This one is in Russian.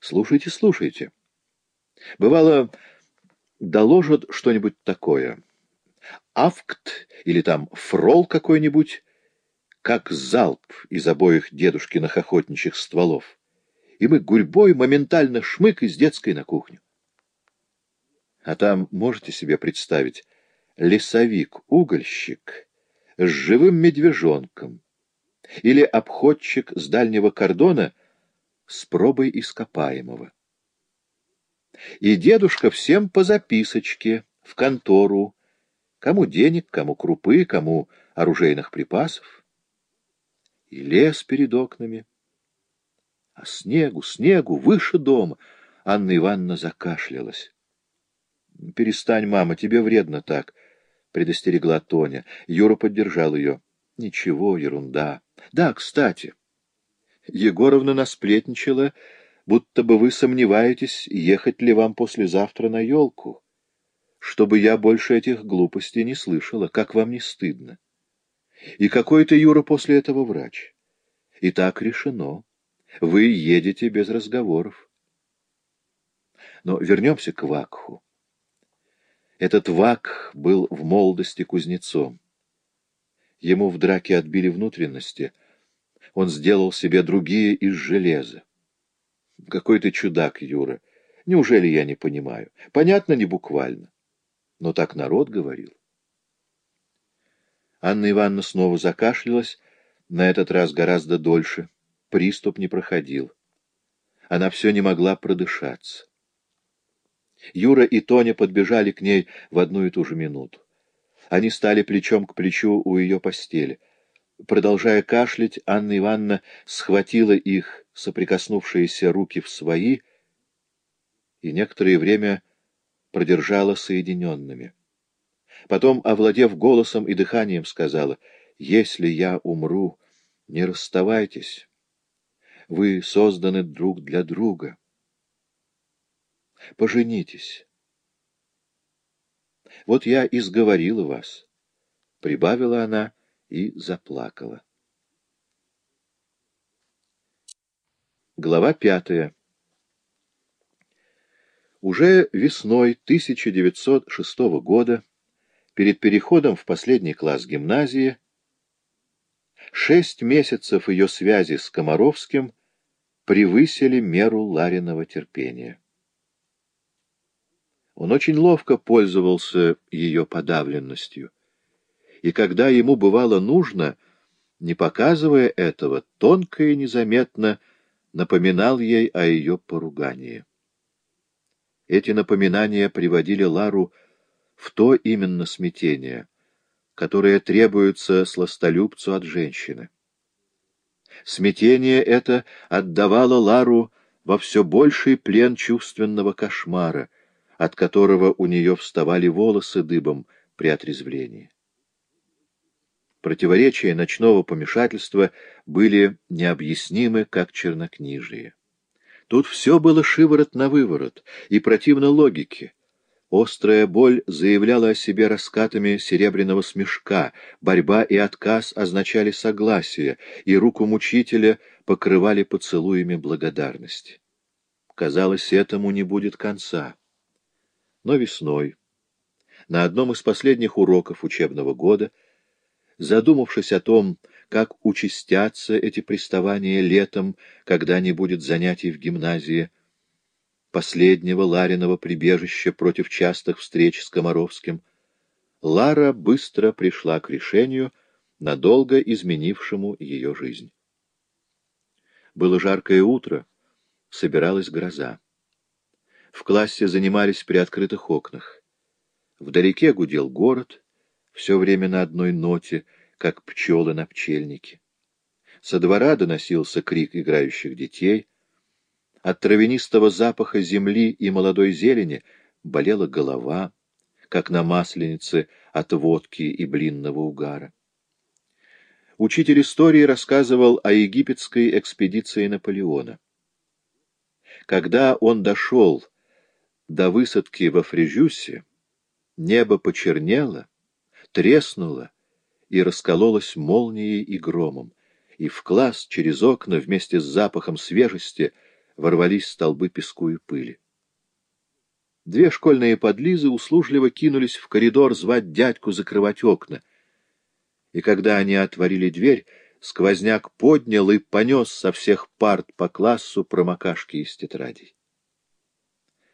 Слушайте, слушайте. Бывало, доложат что-нибудь такое. Авкт или там фрол какой-нибудь, как залп из обоих дедушкиных охотничьих стволов. И мы гурьбой моментально шмык из детской на кухню. А там, можете себе представить, лесовик-угольщик с живым медвежонком или обходчик с дальнего кордона с пробой ископаемого. И дедушка всем по записочке, в контору, кому денег, кому крупы, кому оружейных припасов. И лес перед окнами. А снегу, снегу, выше дома. Анна Ивановна закашлялась. — Перестань, мама, тебе вредно так, — предостерегла Тоня. Юра поддержал ее. — Ничего, ерунда. Да, кстати. Егоровна насплетничала, будто бы вы сомневаетесь, ехать ли вам послезавтра на елку. Чтобы я больше этих глупостей не слышала, как вам не стыдно. И какой ты, Юра, после этого врач? И так решено. Вы едете без разговоров. Но вернемся к Вакху. Этот Вак был в молодости кузнецом. Ему в драке отбили внутренности. Он сделал себе другие из железа. Какой ты чудак, Юра. Неужели я не понимаю? Понятно, не буквально. Но так народ говорил. Анна Ивановна снова закашлялась, на этот раз гораздо дольше. Приступ не проходил. Она все не могла продышаться. Юра и Тоня подбежали к ней в одну и ту же минуту. Они стали плечом к плечу у ее постели. Продолжая кашлять, Анна Ивановна схватила их соприкоснувшиеся руки в свои и некоторое время продержала соединенными. Потом, овладев голосом и дыханием, сказала, «Если я умру, не расставайтесь. Вы созданы друг для друга. Поженитесь». Вот я и сговорила вас, — прибавила она и заплакала. Глава пятая Уже весной 1906 года, перед переходом в последний класс гимназии, шесть месяцев ее связи с Комаровским превысили меру Лариного терпения. Он очень ловко пользовался ее подавленностью. И когда ему бывало нужно, не показывая этого, тонко и незаметно напоминал ей о ее поругании. Эти напоминания приводили Лару в то именно смятение, которое требуется сластолюбцу от женщины. Смятение это отдавало Лару во все больший плен чувственного кошмара — от которого у нее вставали волосы дыбом при отрезвлении. Противоречия ночного помешательства были необъяснимы, как чернокнижие. Тут все было шиворот на выворот и противно логике. Острая боль заявляла о себе раскатами серебряного смешка, борьба и отказ означали согласие, и руку мучителя покрывали поцелуями благодарности. Казалось, этому не будет конца. Но весной, на одном из последних уроков учебного года, задумавшись о том, как участятся эти приставания летом, когда не будет занятий в гимназии, последнего Лариного прибежища против частых встреч с Комаровским, Лара быстро пришла к решению, надолго изменившему ее жизнь. Было жаркое утро, собиралась гроза. В классе занимались при открытых окнах. Вдалеке гудел город, все время на одной ноте, как пчелы на пчельнике. Со двора доносился крик играющих детей. От травянистого запаха земли и молодой зелени болела голова, как на масленице от водки и блинного угара. Учитель истории рассказывал о египетской экспедиции Наполеона. Когда он дошел до высадки во Фрижюсе небо почернело, треснуло и раскололось молнией и громом, и в класс через окна вместе с запахом свежести ворвались столбы песку и пыли. Две школьные подлизы услужливо кинулись в коридор звать дядьку закрывать окна. И когда они отворили дверь, сквозняк поднял и понес со всех парт по классу промокашки из тетрадей.